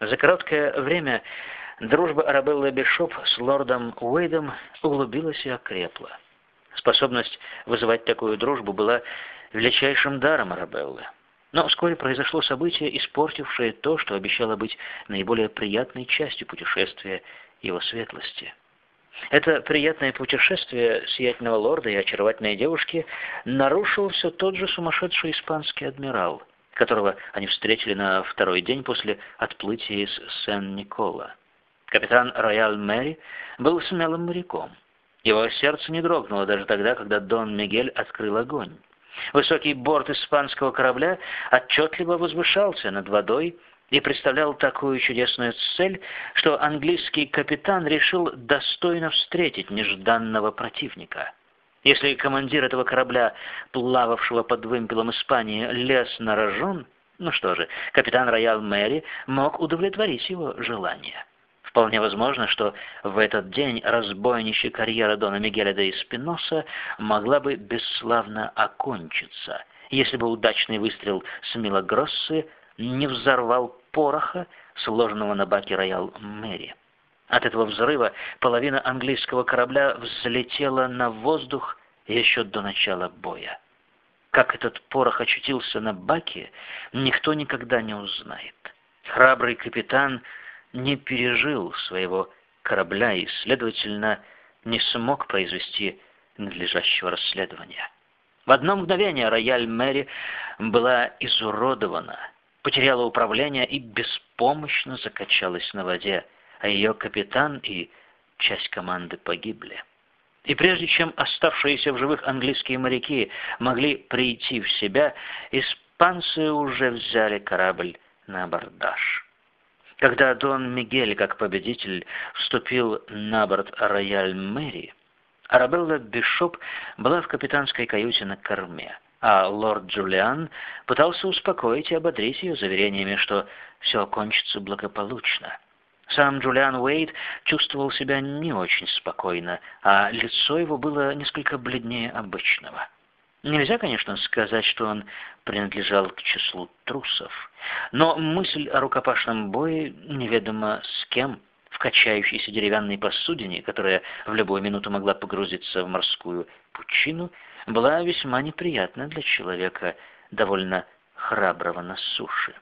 За короткое время дружба Арабеллы Бишоп с лордом Уэйдом углубилась и окрепла. Способность вызывать такую дружбу была величайшим даром Арабеллы. Но вскоре произошло событие, испортившее то, что обещало быть наиболее приятной частью путешествия его светлости. Это приятное путешествие сиятельного лорда и очаровательной девушки нарушил все тот же сумасшедший испанский адмирал, которого они встретили на второй день после отплытия из Сен-Никола. Капитан Роял Мэри был смелым моряком. Его сердце не дрогнуло даже тогда, когда Дон Мигель открыл огонь. Высокий борт испанского корабля отчетливо возвышался над водой и представлял такую чудесную цель, что английский капитан решил достойно встретить нежданного противника. Если командир этого корабля, плававшего под вымпелом Испании, лез на рожон, ну что же, капитан Роял Мэри мог удовлетворить его желание. Вполне возможно, что в этот день разбойничья карьера Дона Мигеля де Испиноса могла бы бесславно окончиться, если бы удачный выстрел с Милогроссы не взорвал пороха, сложенного на баке Роял Мэри. От этого взрыва половина английского корабля взлетела на воздух еще до начала боя. Как этот порох очутился на баке, никто никогда не узнает. Храбрый капитан не пережил своего корабля и, следовательно, не смог произвести надлежащего расследования. В одно мгновение рояль Мэри была изуродована, потеряла управление и беспомощно закачалась на воде, а ее капитан и часть команды погибли. И прежде чем оставшиеся в живых английские моряки могли прийти в себя, испанцы уже взяли корабль на абордаж. Когда Дон Мигель, как победитель, вступил на борт Рояль Мэри, Арабелла Бишоп была в капитанской каюте на корме, а лорд Джулиан пытался успокоить и ободрить ее заверениями, что все окончится благополучно. Сам Джулиан Уэйд чувствовал себя не очень спокойно, а лицо его было несколько бледнее обычного. Нельзя, конечно, сказать, что он принадлежал к числу трусов, но мысль о рукопашном бое неведомо с кем в качающейся деревянной посудине, которая в любую минуту могла погрузиться в морскую пучину, была весьма неприятна для человека, довольно храброго на суше.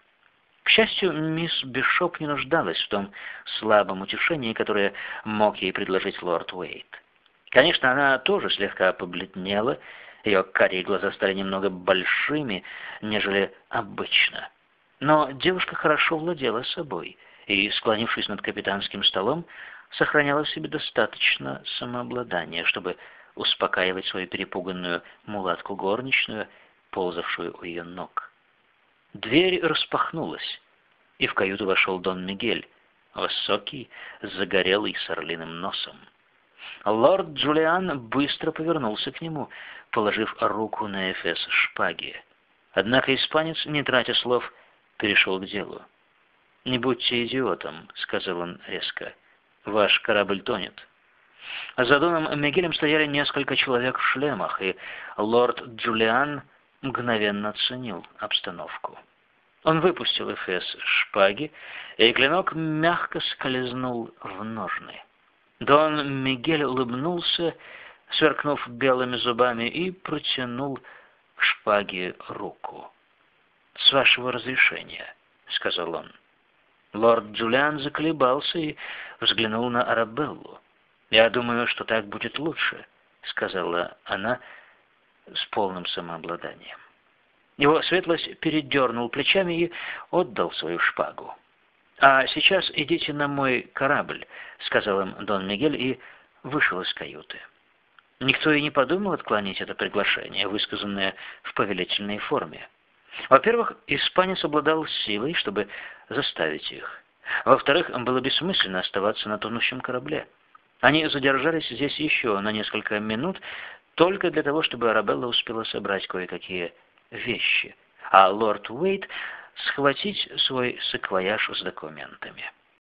К счастью, мисс Бишоп не нуждалась в том слабом утешении, которое мог ей предложить лорд Уэйт. Конечно, она тоже слегка побледнела, ее карие глаза стали немного большими, нежели обычно. Но девушка хорошо владела собой и, склонившись над капитанским столом, сохраняла в себе достаточно самообладания, чтобы успокаивать свою перепуганную мулатку горничную, ползавшую у ее ног. Дверь распахнулась, и в каюту вошел Дон Мигель, высокий, загорелый с орлиным носом. Лорд Джулиан быстро повернулся к нему, положив руку на эфес шпаги. Однако испанец, не тратя слов, перешел к делу. «Не будьте идиотом», — сказал он резко. «Ваш корабль тонет». За Доном Мигелем стояли несколько человек в шлемах, и лорд Джулиан мгновенно оценил обстановку. Он выпустил эфес шпаги, и клинок мягко скользнул в ножны. Дон Мигель улыбнулся, сверкнув белыми зубами, и протянул к шпаге руку. «С вашего разрешения», — сказал он. Лорд Джулиан заколебался и взглянул на Арабеллу. «Я думаю, что так будет лучше», — сказала она с полным самообладанием. Его светлость передернул плечами и отдал свою шпагу. «А сейчас идите на мой корабль», — сказал им Дон Мигель и вышел из каюты. Никто и не подумал отклонить это приглашение, высказанное в повелительной форме. Во-первых, испанец обладал силой, чтобы заставить их. Во-вторых, было бессмысленно оставаться на тонущем корабле. Они задержались здесь еще на несколько минут, только для того, чтобы Арабелла успела собрать кое-какие вещи, а лорд Уэйт схватить свой саквояж с документами.